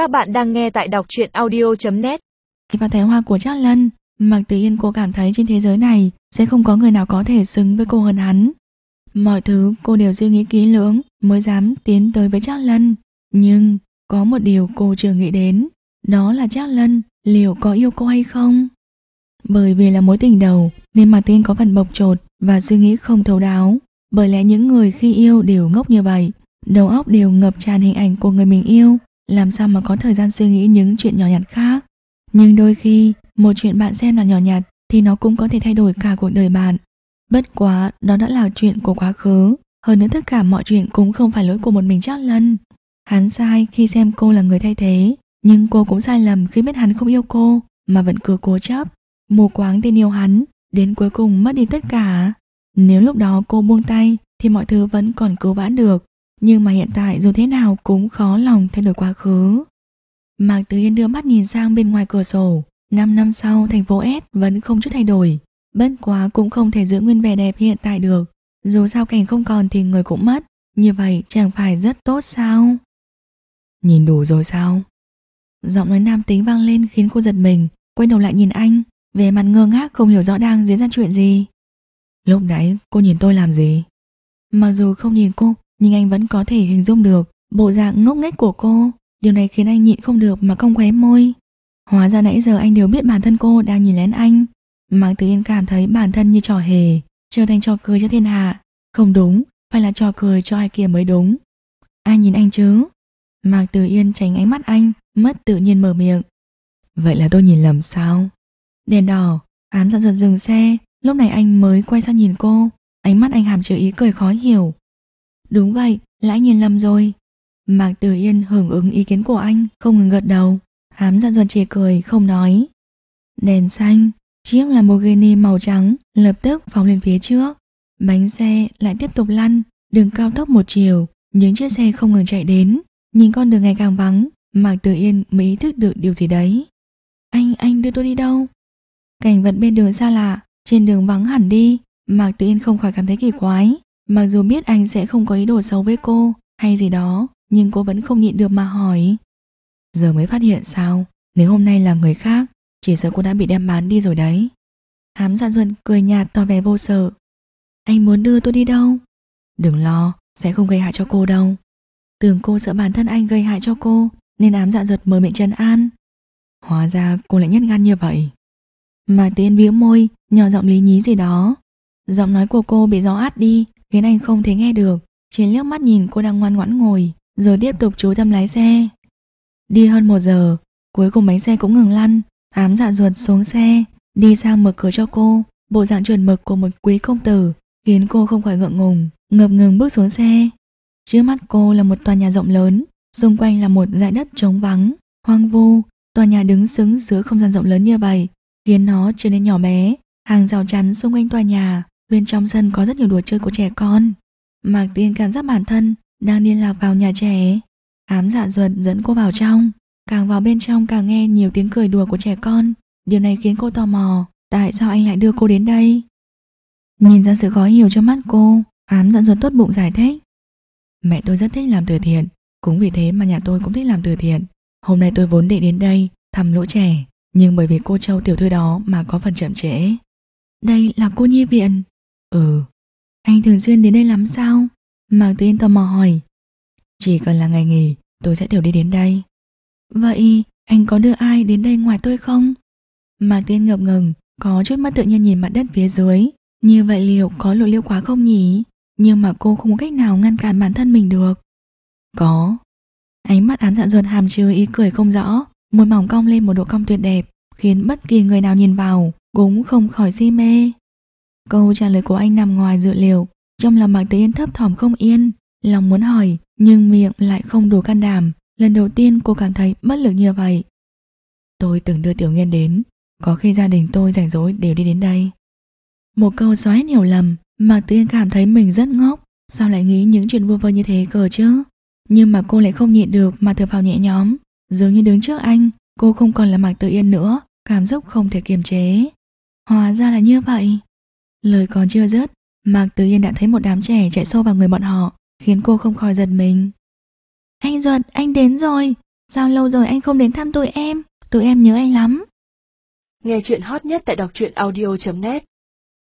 Các bạn đang nghe tại đọc truyện audio.net Và thấy hoa của Trác Lân, Mạc Tử Yên cô cảm thấy trên thế giới này Sẽ không có người nào có thể xứng với cô hơn hắn. Mọi thứ cô đều suy nghĩ kỹ lưỡng Mới dám tiến tới với Trác Lân. Nhưng có một điều cô chưa nghĩ đến, Đó là Trác Lân Liệu có yêu cô hay không? Bởi vì là mối tình đầu, Nên Mạc Tử Yên có phần bộc trột Và suy nghĩ không thấu đáo. Bởi lẽ những người khi yêu đều ngốc như vậy, Đầu óc đều ngập tràn hình ảnh của người mình yêu làm sao mà có thời gian suy nghĩ những chuyện nhỏ nhặt khác. Nhưng đôi khi, một chuyện bạn xem là nhỏ nhặt thì nó cũng có thể thay đổi cả cuộc đời bạn. Bất quá, đó đã là chuyện của quá khứ. Hơn nữa tất cả mọi chuyện cũng không phải lỗi của một mình chắc lần. Hắn sai khi xem cô là người thay thế, nhưng cô cũng sai lầm khi biết hắn không yêu cô mà vẫn cứ cố chấp, mù quáng tin yêu hắn, đến cuối cùng mất đi tất cả. Nếu lúc đó cô buông tay thì mọi thứ vẫn còn cứu vãn được, nhưng mà hiện tại dù thế nào cũng khó lòng thay đổi quá khứ. Mạc Tử Yên đưa mắt nhìn sang bên ngoài cửa sổ. 5 năm sau, thành phố S vẫn không chút thay đổi. Bất quá cũng không thể giữ nguyên vẻ đẹp hiện tại được. Dù sao cảnh không còn thì người cũng mất. Như vậy chẳng phải rất tốt sao? Nhìn đủ rồi sao? Giọng nói nam tính vang lên khiến cô giật mình. Quay đầu lại nhìn anh. Về mặt ngơ ngác không hiểu rõ đang diễn ra chuyện gì. Lúc nãy cô nhìn tôi làm gì? Mặc dù không nhìn cô nhưng anh vẫn có thể hình dung được bộ dạng ngốc nghếch của cô. Điều này khiến anh nhịn không được mà không khóe môi. Hóa ra nãy giờ anh đều biết bản thân cô đang nhìn lén anh. Mạc Tử Yên cảm thấy bản thân như trò hề, trở thành trò cười cho thiên hạ. Không đúng, phải là trò cười cho ai kia mới đúng. Ai nhìn anh chứ? Mạc Tử Yên tránh ánh mắt anh, mất tự nhiên mở miệng. Vậy là tôi nhìn lầm sao? Đèn đỏ, ám dọn dần dừng xe, lúc này anh mới quay sang nhìn cô. Ánh mắt anh hàm chứa ý cười khó hiểu, Đúng vậy, lã nhìn lầm rồi. Mạc Tử Yên hưởng ứng ý kiến của anh, không ngừng gật đầu. Hám dặn dần chỉ cười, không nói. Đèn xanh, chiếc Lamborghini màu trắng lập tức phóng lên phía trước. Bánh xe lại tiếp tục lăn, đường cao tốc một chiều, những chiếc xe không ngừng chạy đến. Nhìn con đường ngày càng vắng, Mạc Tử Yên mới ý thức được điều gì đấy. Anh, anh đưa tôi đi đâu? Cảnh vật bên đường xa lạ, trên đường vắng hẳn đi, Mạc Tử Yên không khỏi cảm thấy kỳ quái. Mặc dù biết anh sẽ không có ý đồ xấu với cô hay gì đó, nhưng cô vẫn không nhịn được mà hỏi. Giờ mới phát hiện sao, nếu hôm nay là người khác, chỉ sợ cô đã bị đem bán đi rồi đấy. Hám dạ Giản Duân cười nhạt tỏ vẻ vô sợ. Anh muốn đưa tôi đi đâu? Đừng lo, sẽ không gây hại cho cô đâu. Tưởng cô sợ bản thân anh gây hại cho cô, nên ám dạ giật mời miệng chân an. Hóa ra cô lại nhất gan như vậy. Mà tiên bĩu môi, nhỏ giọng lý nhí gì đó. Giọng nói của cô bị gió át đi, khiến anh không thể nghe được, chỉ liếc mắt nhìn cô đang ngoan ngoãn ngồi, rồi tiếp tục chú tâm lái xe. Đi hơn một giờ, cuối cùng bánh xe cũng ngừng lăn, ám dạ ruột xuống xe, đi sang mở cửa cho cô, bộ dạng chuẩn mực của một quý công tử, khiến cô không khỏi ngượng ngùng, ngập ngừng bước xuống xe. Trước mắt cô là một tòa nhà rộng lớn, xung quanh là một dãy đất trống vắng, hoang vu, tòa nhà đứng xứng giữa không gian rộng lớn như vậy, khiến nó trở nên nhỏ bé, hàng rào chắn xung quanh tòa nhà Bên trong sân có rất nhiều đùa chơi của trẻ con. Mạc Tiên cảm giác bản thân đang liên lạc vào nhà trẻ. Ám dạ ruột dẫn cô vào trong. Càng vào bên trong càng nghe nhiều tiếng cười đùa của trẻ con. Điều này khiến cô tò mò. Tại sao anh lại đưa cô đến đây? Nhìn ra sự khó hiểu cho mắt cô, ám dạ ruột tốt bụng giải thích. Mẹ tôi rất thích làm từ thiện. Cũng vì thế mà nhà tôi cũng thích làm từ thiện. Hôm nay tôi vốn định đến đây thăm lỗ trẻ. Nhưng bởi vì cô Châu tiểu thư đó mà có phần chậm trễ. Đây là cô nhi viện. Ừ, anh thường xuyên đến đây lắm sao? Mạc Tiên tò mò hỏi. Chỉ cần là ngày nghỉ, tôi sẽ đều đi đến đây. Vậy, anh có đưa ai đến đây ngoài tôi không? Mạc Tiên ngập ngừng, có chút mắt tự nhiên nhìn mặt đất phía dưới. Như vậy liệu có lộ liễu quá không nhỉ? Nhưng mà cô không có cách nào ngăn cản bản thân mình được. Có. Ánh mắt ám dạn ruột hàm chứa ý cười không rõ, môi mỏng cong lên một độ cong tuyệt đẹp, khiến bất kỳ người nào nhìn vào cũng không khỏi si mê. Câu trả lời của anh nằm ngoài dự liệu, trong lòng Mạc Tử Yên thấp thỏm không yên, lòng muốn hỏi nhưng miệng lại không đủ can đảm. Lần đầu tiên cô cảm thấy bất lực như vậy. Tôi từng đưa Tiểu Nghiên đến, có khi gia đình tôi rảnh rỗi đều đi đến đây. Một câu xóa hết hiểu lầm, Mạc Tử Yên cảm thấy mình rất ngốc, sao lại nghĩ những chuyện vô vơ như thế cờ chứ? Nhưng mà cô lại không nhịn được mà thở phào nhẹ nhõm, dường như đứng trước anh, cô không còn là Mạc Tử Yên nữa, cảm xúc không thể kiềm chế. Hóa ra là như vậy. Lời còn chưa dứt, Mạc Tử Yên đã thấy một đám trẻ chạy xô vào người bọn họ, khiến cô không khỏi giật mình. Anh giật, anh đến rồi, sao lâu rồi anh không đến thăm tụi em, tụi em nhớ anh lắm. Nghe chuyện hot nhất tại đọc truyện audio.net